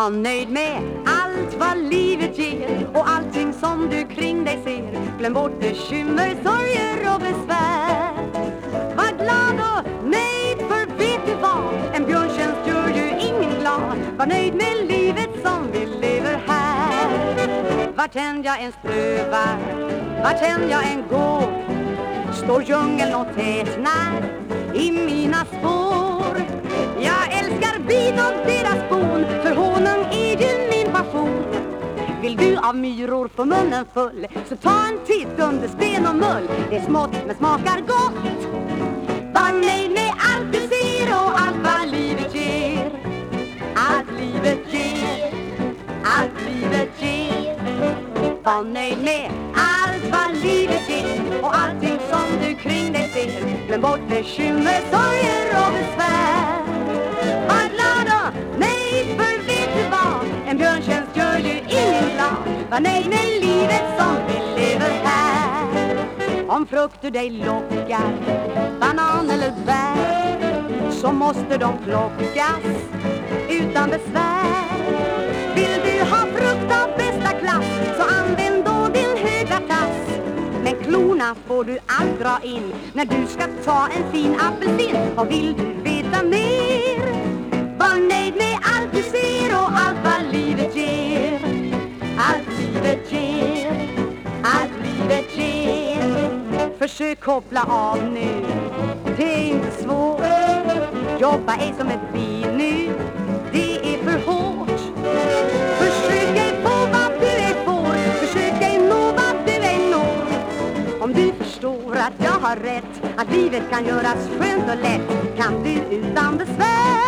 Var nöjd med allt vad livet ger och allting som du kring dig ser. Glöm bort bekymmer, sorger och besvär. Var glad och nöjd, för vet du vad? En björntjänst gör ju ingen glad. Var nöjd med livet som vi lever här. Vart än jag ens prövar, vart än jag än går står djungeln och tätnar i mina spår. Jag älskar bin och deras av myror på munnen full, så ta en titt under sten och mull. Det är smått men smakar gott. Var nöjd med allt du ser och allt vad livet ger. Allt livet ger, allt livet ger. Var nöjd med allt vad livet ger och allting som du kring dig ser. Glöm bort bekymmer, sorger och besvär. Nej, nej, livet som vi lever här. Om frukter dig lockar, banan eller bär, så måste de plockas utan besvär. Vill du ha frukt av bästa klass, så använd då din höga tass. Men klorna får du allt dra in när du ska ta en fin apelsin. Och vill du veta mer, var nöjd med allt Försök koppla av nu, det är inte svårt. Jobba ej som ett bi nu, det är för hårt. Försök ej få vad du ej får, försök ej nå vad du ej når. Om du förstår att jag har rätt, att livet kan göras skönt och lätt, kan du utan besvär